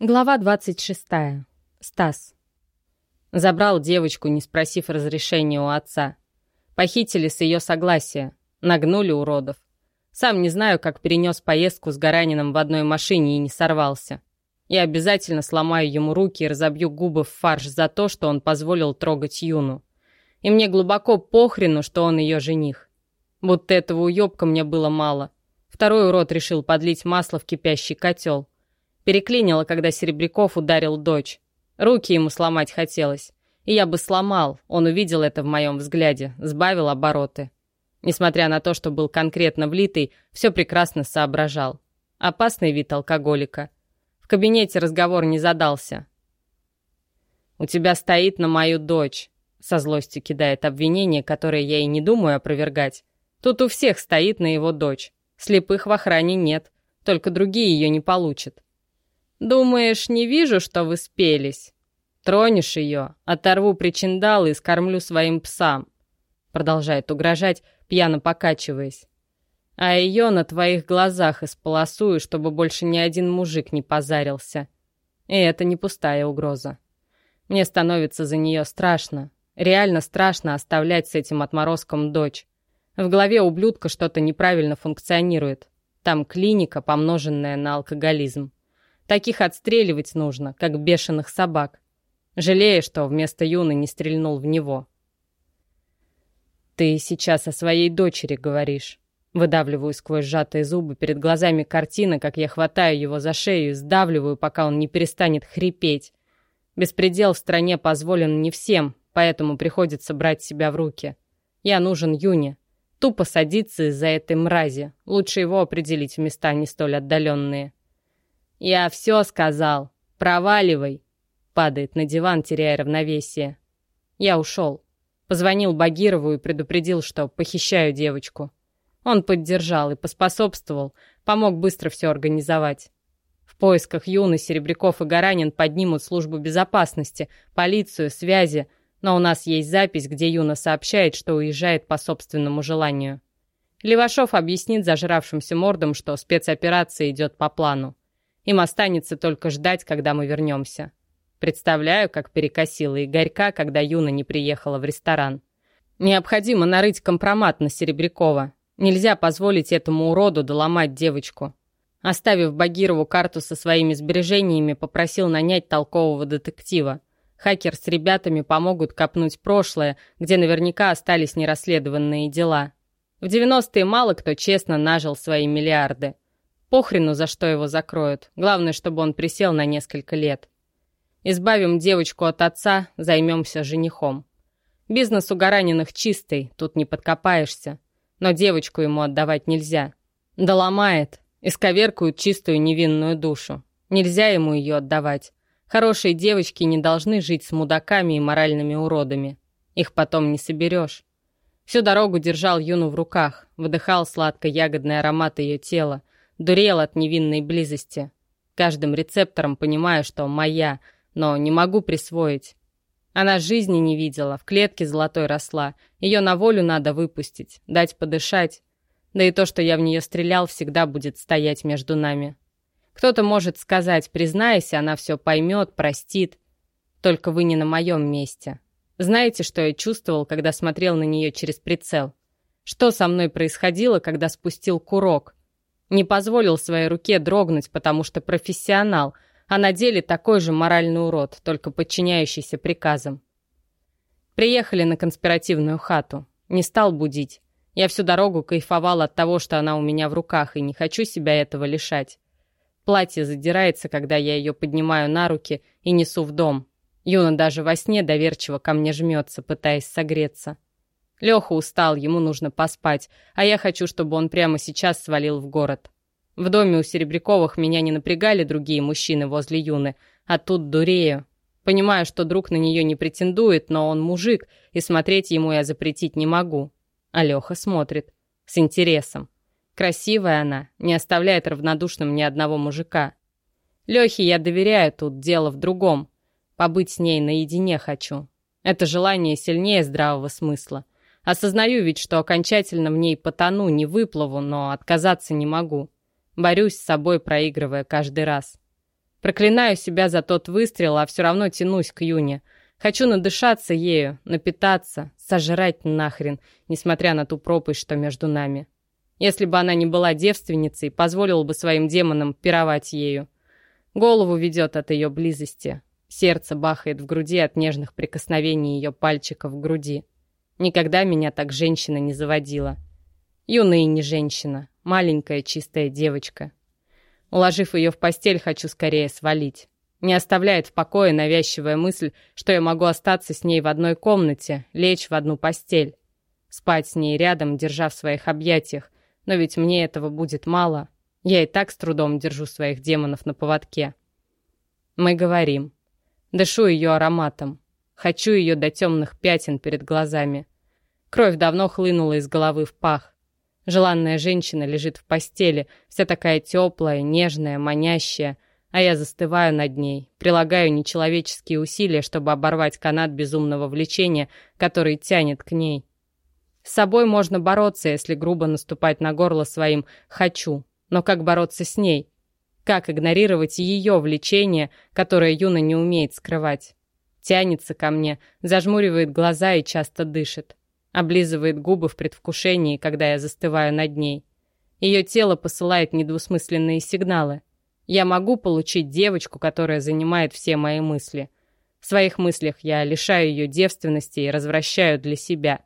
Глава 26. Стас. Забрал девочку, не спросив разрешения у отца. Похитили с ее согласия. Нагнули уродов. Сам не знаю, как перенес поездку с Гаранином в одной машине и не сорвался. Я обязательно сломаю ему руки и разобью губы в фарш за то, что он позволил трогать Юну. И мне глубоко похрену, что он ее жених. Будто этого уебка мне было мало. Второй урод решил подлить масло в кипящий котел. Переклинило, когда Серебряков ударил дочь. Руки ему сломать хотелось. И я бы сломал, он увидел это в моем взгляде, сбавил обороты. Несмотря на то, что был конкретно влитый, все прекрасно соображал. Опасный вид алкоголика. В кабинете разговор не задался. «У тебя стоит на мою дочь», — со злостью кидает обвинение, которое я и не думаю опровергать. «Тут у всех стоит на его дочь. Слепых в охране нет, только другие ее не получат. «Думаешь, не вижу, что вы спелись? Тронешь ее, оторву причиндалы и скормлю своим псам», продолжает угрожать, пьяно покачиваясь. «А ее на твоих глазах исполосую, чтобы больше ни один мужик не позарился». И это не пустая угроза. Мне становится за нее страшно. Реально страшно оставлять с этим отморозком дочь. В голове ублюдка что-то неправильно функционирует. Там клиника, помноженная на алкоголизм. Таких отстреливать нужно, как бешеных собак. Жалея, что вместо Юны не стрельнул в него. «Ты сейчас о своей дочери говоришь». Выдавливаю сквозь сжатые зубы перед глазами картина, как я хватаю его за шею и сдавливаю, пока он не перестанет хрипеть. Беспредел в стране позволен не всем, поэтому приходится брать себя в руки. Я нужен Юне. Тупо садиться из-за этой мрази. Лучше его определить в места не столь отдаленные. «Я все сказал. Проваливай!» Падает на диван, теряя равновесие. Я ушел. Позвонил Багирову и предупредил, что похищаю девочку. Он поддержал и поспособствовал, помог быстро все организовать. В поисках Юны, Серебряков и Гаранин поднимут службу безопасности, полицию, связи, но у нас есть запись, где Юна сообщает, что уезжает по собственному желанию. Левашов объяснит зажравшимся мордам, что спецоперация идет по плану. Им останется только ждать, когда мы вернемся. Представляю, как перекосила Игорька, когда Юна не приехала в ресторан. Необходимо нарыть компромат на Серебрякова. Нельзя позволить этому уроду доломать девочку. Оставив Багирову карту со своими сбережениями, попросил нанять толкового детектива. Хакер с ребятами помогут копнуть прошлое, где наверняка остались нерасследованные дела. В 90-е мало кто честно нажил свои миллиарды. Похрену, за что его закроют. Главное, чтобы он присел на несколько лет. Избавим девочку от отца, займемся женихом. Бизнес у Гараниных чистый, тут не подкопаешься. Но девочку ему отдавать нельзя. Доломает, исковеркует чистую невинную душу. Нельзя ему ее отдавать. Хорошие девочки не должны жить с мудаками и моральными уродами. Их потом не соберешь. Всю дорогу держал Юну в руках, вдыхал сладко-ягодный аромат ее тела, Дурел от невинной близости. Каждым рецептором понимаю, что моя, но не могу присвоить. Она жизни не видела, в клетке золотой росла. Ее на волю надо выпустить, дать подышать. Да и то, что я в нее стрелял, всегда будет стоять между нами. Кто-то может сказать, признайся, она все поймет, простит. Только вы не на моем месте. Знаете, что я чувствовал, когда смотрел на нее через прицел? Что со мной происходило, когда спустил курок? Не позволил своей руке дрогнуть, потому что профессионал, а на деле такой же моральный урод, только подчиняющийся приказам. Приехали на конспиративную хату. Не стал будить. Я всю дорогу кайфовал от того, что она у меня в руках, и не хочу себя этого лишать. Платье задирается, когда я ее поднимаю на руки и несу в дом. Юна даже во сне доверчиво ко мне жмется, пытаясь согреться. Леха устал, ему нужно поспать, а я хочу, чтобы он прямо сейчас свалил в город. В доме у Серебряковых меня не напрягали другие мужчины возле Юны, а тут дурею. Понимаю, что друг на нее не претендует, но он мужик, и смотреть ему я запретить не могу. А Леха смотрит. С интересом. Красивая она, не оставляет равнодушным ни одного мужика. Лехе я доверяю тут, дело в другом. Побыть с ней наедине хочу. Это желание сильнее здравого смысла. Осознаю ведь, что окончательно в ней потону, не выплыву, но отказаться не могу. Борюсь с собой, проигрывая каждый раз. Проклинаю себя за тот выстрел, а все равно тянусь к Юне. Хочу надышаться ею, напитаться, сожрать нахрен, несмотря на ту пропасть, что между нами. Если бы она не была девственницей, позволила бы своим демонам пировать ею. Голову ведет от ее близости. Сердце бахает в груди от нежных прикосновений ее пальчиков в груди. Никогда меня так женщина не заводила. Юная не женщина, маленькая чистая девочка. Уложив ее в постель, хочу скорее свалить. Не оставляет в покое навязчивая мысль, что я могу остаться с ней в одной комнате, лечь в одну постель. Спать с ней рядом, держа в своих объятиях. Но ведь мне этого будет мало. Я и так с трудом держу своих демонов на поводке. Мы говорим. Дышу ее ароматом. Хочу ее до темных пятен перед глазами. Кровь давно хлынула из головы в пах. Желанная женщина лежит в постели, вся такая теплая, нежная, манящая, а я застываю над ней, прилагаю нечеловеческие усилия, чтобы оборвать канат безумного влечения, который тянет к ней. С собой можно бороться, если грубо наступать на горло своим «хочу», но как бороться с ней? Как игнорировать ее влечение, которое Юна не умеет скрывать? Тянется ко мне, зажмуривает глаза и часто дышит. Облизывает губы в предвкушении, когда я застываю над ней. Ее тело посылает недвусмысленные сигналы. Я могу получить девочку, которая занимает все мои мысли. В своих мыслях я лишаю ее девственности и развращаю для себя.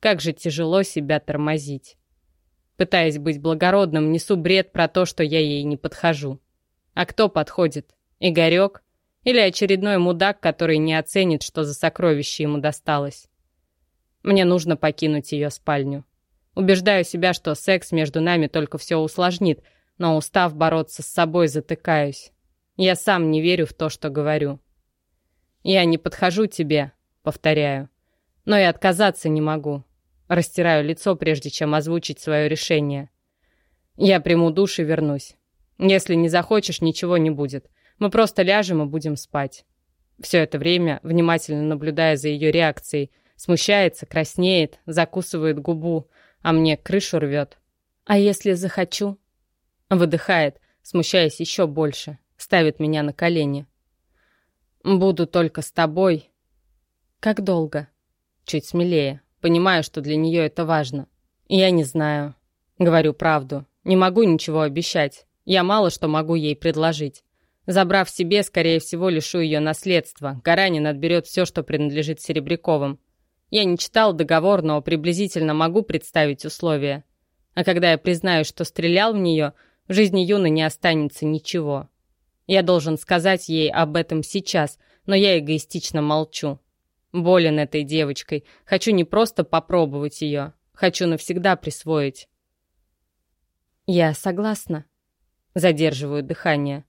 Как же тяжело себя тормозить. Пытаясь быть благородным, несу бред про то, что я ей не подхожу. А кто подходит? Игорек? Или очередной мудак, который не оценит, что за сокровище ему досталось? Мне нужно покинуть ее спальню. Убеждаю себя, что секс между нами только все усложнит, но устав бороться с собой, затыкаюсь. Я сам не верю в то, что говорю. Я не подхожу тебе, повторяю, но и отказаться не могу. Растираю лицо, прежде чем озвучить свое решение. Я приму душ и вернусь. Если не захочешь, ничего не будет. Мы просто ляжем и будем спать. Все это время, внимательно наблюдая за ее реакцией, смущается, краснеет, закусывает губу, а мне крышу рвет. А если захочу? Выдыхает, смущаясь еще больше, ставит меня на колени. Буду только с тобой. Как долго? Чуть смелее. Понимаю, что для нее это важно. Я не знаю. Говорю правду. Не могу ничего обещать. Я мало что могу ей предложить. Забрав себе, скорее всего, лишу ее наследства. Гаранин отберет все, что принадлежит Серебряковым. Я не читал договор, но приблизительно могу представить условия. А когда я признаю, что стрелял в нее, в жизни Юны не останется ничего. Я должен сказать ей об этом сейчас, но я эгоистично молчу. Болен этой девочкой. Хочу не просто попробовать ее. Хочу навсегда присвоить. Я согласна. Задерживаю дыхание.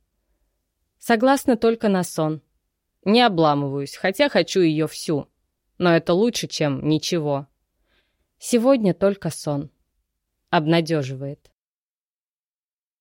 Согласна только на сон. Не обламываюсь, хотя хочу ее всю. Но это лучше, чем ничего. Сегодня только сон. Обнадеживает.